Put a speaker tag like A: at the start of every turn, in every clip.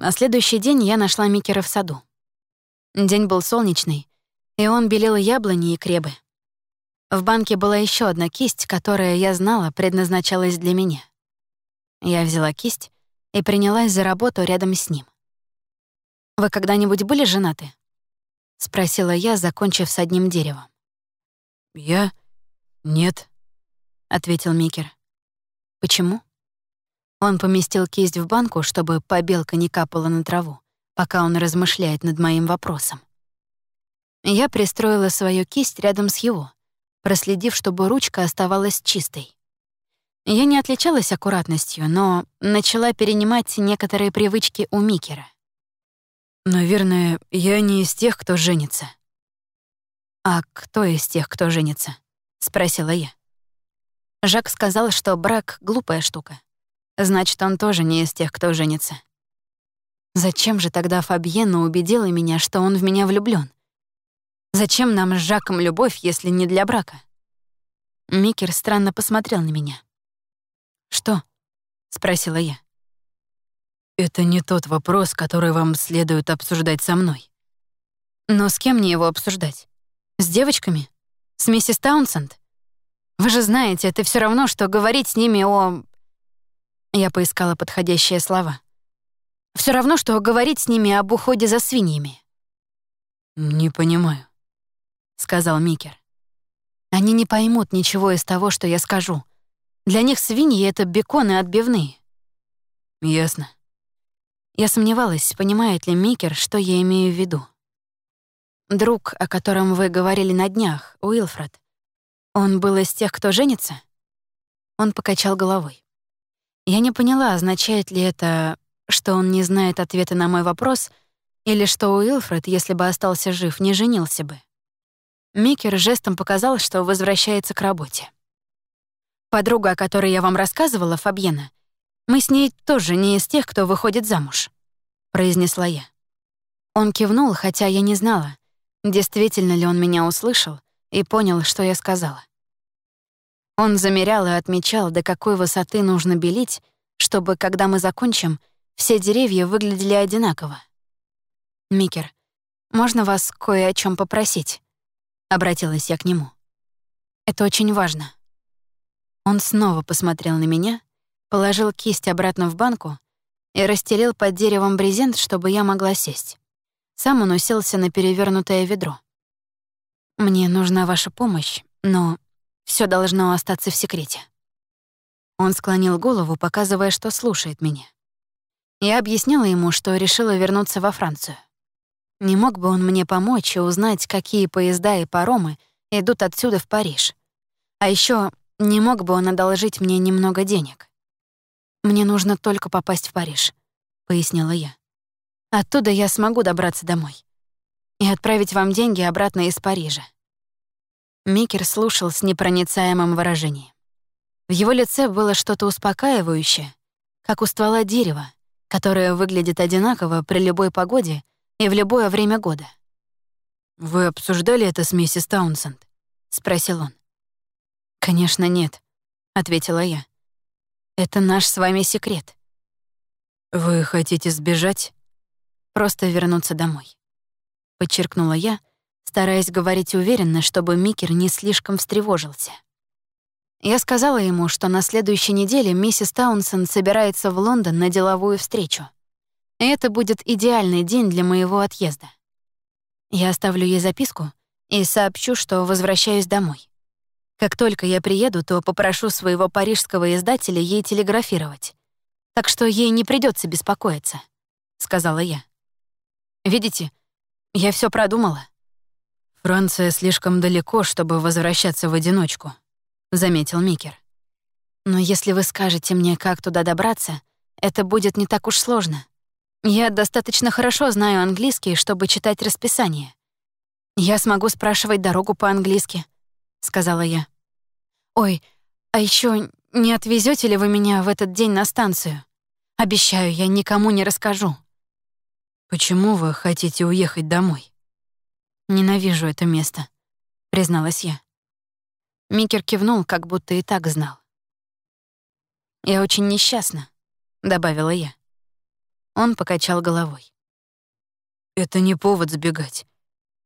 A: На следующий день я нашла Микера в саду. День был солнечный, и он белел яблони и кребы. В банке была еще одна кисть, которая, я знала, предназначалась для меня. Я взяла кисть и принялась за работу рядом с ним. «Вы когда-нибудь были женаты?» — спросила я, закончив с одним деревом.
B: «Я? Нет», — ответил Микер.
A: «Почему?» Он поместил кисть в банку, чтобы побелка не капала на траву, пока он размышляет над моим вопросом. Я пристроила свою кисть рядом с его, проследив, чтобы ручка оставалась чистой. Я не отличалась аккуратностью, но начала перенимать некоторые привычки у Микера.
B: «Наверное, я не из тех, кто женится».
A: «А кто из тех, кто женится?» — спросила я. Жак сказал, что брак — глупая штука. Значит, он тоже не из тех, кто женится. Зачем же тогда Фабьена убедила меня, что он в меня влюблён? Зачем нам с Жаком любовь, если не для брака? Микер странно посмотрел на меня. «Что?» — спросила я.
B: «Это не тот вопрос, который вам следует обсуждать со мной».
A: «Но с кем мне его обсуждать? С девочками? С миссис Таунсенд? Вы же знаете, это все равно, что говорить с ними о...» Я поискала подходящие слова. Все равно, что говорить с ними об уходе за свиньями».
B: «Не понимаю», сказал Микер.
A: Они не поймут ничего из того, что я скажу. Для них свиньи — это беконы отбивные.
B: Ясно.
A: Я сомневалась, понимает ли Микер, что я имею в виду. Друг, о котором вы говорили на днях, Уилфред, он был из тех, кто женится? Он покачал головой. Я не поняла, означает ли это, что он не знает ответа на мой вопрос, или что Уилфред, если бы остался жив, не женился бы. Микер жестом показал, что возвращается к работе. Подруга, о которой я вам рассказывала, Фабьена, мы с ней тоже не из тех, кто выходит замуж, произнесла я. Он кивнул, хотя я не знала, действительно ли он меня услышал и понял, что я сказала. Он замерял и отмечал, до какой высоты нужно белить, чтобы, когда мы закончим, все деревья выглядели одинаково. «Микер, можно вас кое о чем попросить?» Обратилась я к нему. «Это очень важно». Он снова посмотрел на меня, положил кисть обратно в банку и расстелил под деревом брезент, чтобы я могла сесть. Сам он уселся на перевернутое ведро. «Мне нужна ваша помощь, но все должно остаться в секрете». Он склонил голову, показывая, что слушает меня. Я объяснила ему, что решила вернуться во Францию. Не мог бы он мне помочь и узнать, какие поезда и паромы идут отсюда в Париж? А еще не мог бы он одолжить мне немного денег? «Мне нужно только попасть в Париж», — пояснила я. «Оттуда я смогу добраться домой и отправить вам деньги обратно из Парижа». Микер слушал с непроницаемым выражением. В его лице было что-то успокаивающее, как у ствола дерева, которое выглядит одинаково при любой погоде и в любое время года.
B: «Вы обсуждали это с миссис Таунсенд?» — спросил он.
A: «Конечно, нет», — ответила я. «Это наш с вами секрет».
B: «Вы хотите сбежать?»
A: «Просто вернуться домой», — подчеркнула я, стараясь говорить уверенно, чтобы Микер не слишком встревожился. Я сказала ему, что на следующей неделе миссис Таунсен собирается в Лондон на деловую встречу. Это будет идеальный день для моего отъезда. Я оставлю ей записку и сообщу, что возвращаюсь домой. Как только я приеду, то попрошу своего парижского издателя ей телеграфировать. Так что ей не придется беспокоиться, — сказала я. Видите, я все продумала.
B: «Франция слишком далеко, чтобы возвращаться в одиночку», — заметил Микер.
A: «Но если вы скажете мне, как туда добраться, это будет не так уж сложно. Я достаточно хорошо знаю английский, чтобы читать расписание. Я смогу спрашивать дорогу по-английски, сказала я. Ой, а еще не отвезете ли вы меня в этот день на станцию? Обещаю, я никому не расскажу.
B: Почему вы хотите уехать домой?
A: Ненавижу это место, призналась я. Микер кивнул, как будто и так знал. «Я очень несчастна», — добавила я. Он покачал головой.
B: Это не повод сбегать.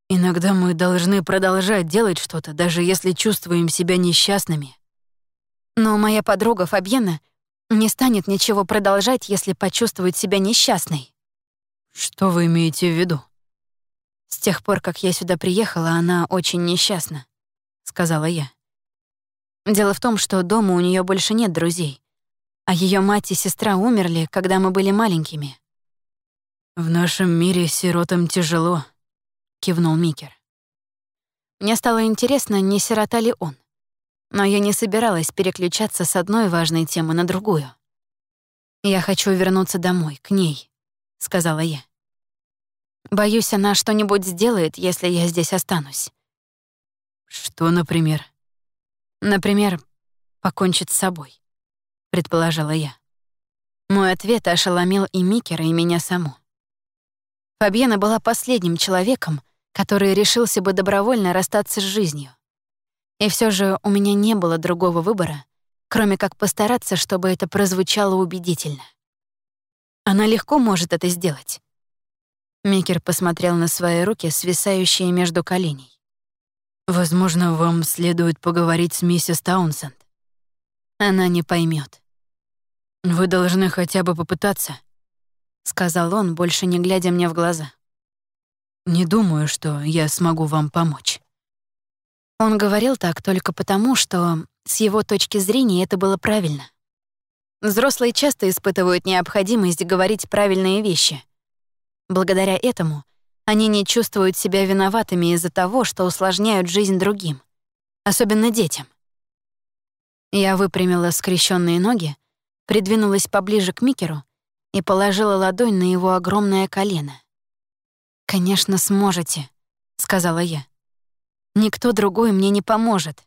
B: Иногда мы должны продолжать делать что-то, даже если чувствуем себя несчастными.
A: Но моя подруга Фабьена не станет ничего продолжать, если почувствует себя несчастной.
B: Что вы имеете в виду?
A: С тех пор, как я сюда приехала, она очень несчастна, сказала я. Дело в том, что дома у нее больше нет друзей, а ее мать и сестра умерли, когда мы были маленькими.
B: В нашем мире сиротам тяжело, кивнул Микер.
A: Мне стало интересно, не сирота ли он. Но я не собиралась переключаться с одной важной темы на другую. «Я хочу вернуться домой, к ней», — сказала я. «Боюсь, она что-нибудь сделает, если я здесь останусь».
B: «Что, например?»
A: «Например, покончить с собой», — предположила я. Мой ответ ошеломил и Микера, и меня саму. Фабьена была последним человеком, который решился бы добровольно расстаться с жизнью. И все же у меня не было другого выбора, кроме как постараться, чтобы это прозвучало убедительно. Она легко может это сделать. Микер посмотрел на свои руки, свисающие между коленей.
B: «Возможно, вам следует поговорить с миссис Таунсенд.
A: Она не поймет.
B: Вы должны хотя бы попытаться», —
A: сказал он, больше не глядя мне в глаза.
B: Не думаю, что я смогу вам помочь».
A: Он говорил так только потому, что с его точки зрения это было правильно. Взрослые часто испытывают необходимость говорить правильные вещи. Благодаря этому они не чувствуют себя виноватыми из-за того, что усложняют жизнь другим, особенно детям. Я выпрямила скрещенные ноги, придвинулась поближе к Микеру и положила ладонь на его огромное колено. «Конечно, сможете», — сказала я. «Никто другой мне не поможет».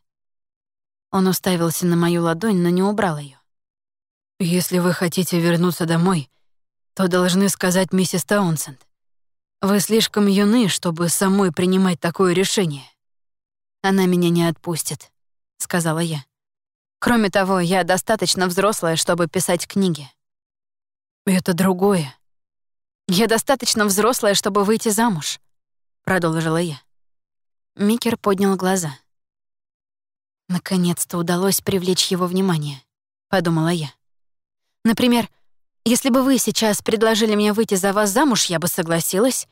A: Он уставился на мою ладонь, но не убрал ее.
B: «Если вы хотите вернуться домой, то должны сказать миссис Таунсенд. Вы слишком юны, чтобы самой принимать такое решение».
A: «Она меня не отпустит», — сказала я. «Кроме того, я достаточно взрослая, чтобы писать книги».
B: «Это другое»,
A: «Я достаточно взрослая, чтобы выйти замуж», — продолжила я. Микер поднял глаза. «Наконец-то удалось привлечь его внимание», — подумала я. «Например, если бы вы сейчас предложили мне выйти за вас замуж, я бы согласилась.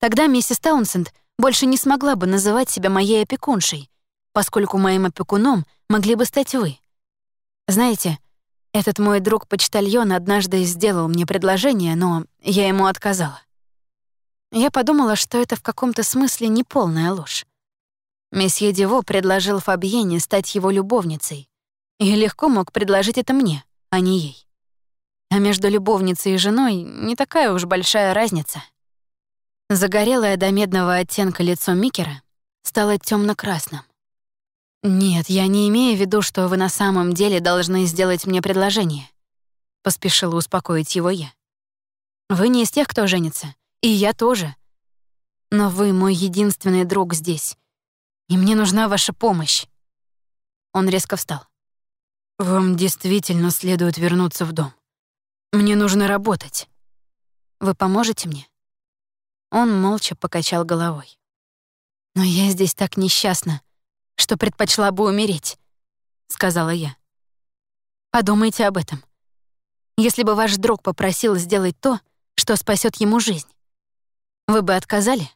A: Тогда миссис Таунсенд больше не смогла бы называть себя моей опекуншей, поскольку моим опекуном могли бы стать вы. Знаете, этот мой друг-почтальон однажды сделал мне предложение, но я ему отказала. Я подумала, что это в каком-то смысле неполная ложь. Месье Диво предложил Фабьене стать его любовницей и легко мог предложить это мне, а не ей. А между любовницей и женой не такая уж большая разница. Загорелое до медного оттенка лицо Микера стало темно красным «Нет, я не имею в виду, что вы на самом деле должны сделать мне предложение», — поспешила успокоить его я. «Вы не из тех, кто женится, и я тоже. Но вы мой единственный друг здесь, и мне нужна ваша помощь». Он резко встал.
B: «Вам действительно следует вернуться в дом. Мне нужно работать.
A: Вы поможете мне?» Он молча покачал головой. «Но я здесь так несчастна что предпочла бы умереть», — сказала я. «Подумайте об этом. Если бы ваш друг попросил сделать то, что спасет ему жизнь, вы бы отказали?»